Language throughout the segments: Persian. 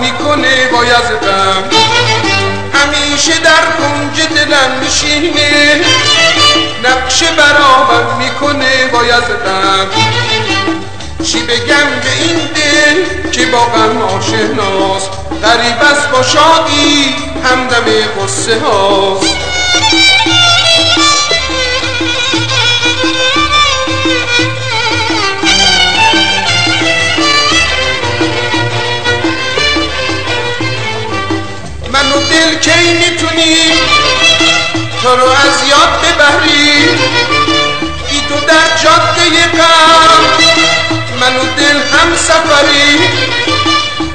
می‌کنه باید غم همیشه در کنج دلم میشینه نقش برامم می‌کنه باید غم چی بگم به این دل که با غم آشناست غریب است با شادی همدم قصه هاست. کی می‌تونی؟ تو رو از یاد ببری. بی تو در جاده غم من و دل هم سفری.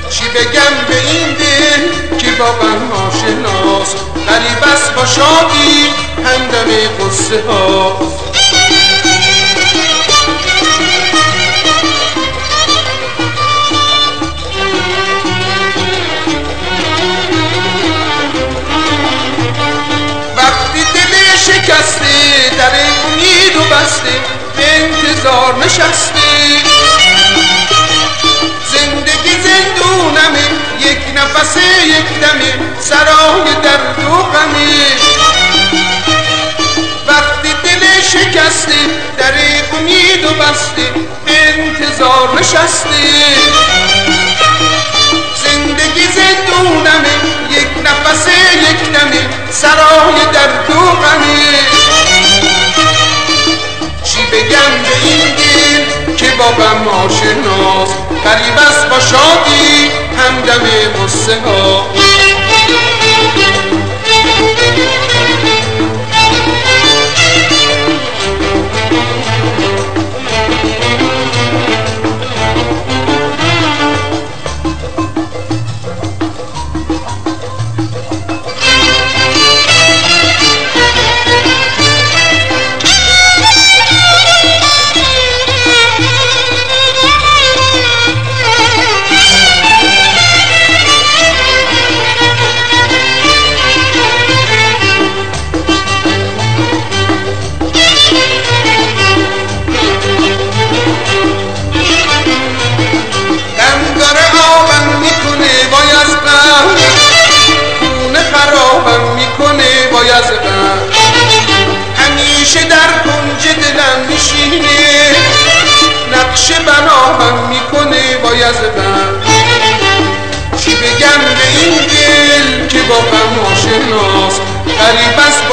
چی بگم به این دل که غم آشناست غریب است با شادی همدم قصه هاست بسته به انتظار نشسته زندگی زندونمه یک نفس یک دمه سرای درد و غمه وقتی دل شکسته در امید و بسته به انتظار نشسته زندگی زندونمه یک نفس یک دمه سرای درد و غمه با غم آشناست است با شادی همدم قصه ها.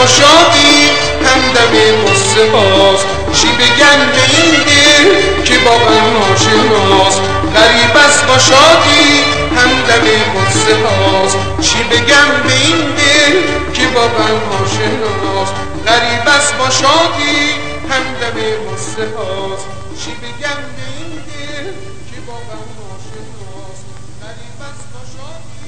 گشادی همدم قصه باز چی بگم به این دل که با من ناشناس؟ غریب از هم همدم قصه باز چی بگم به این دل که با من ناشناس؟ غریب از هم همدم قصه باز چی بگم به این دل که با من ناشناس؟ غریب از گشادی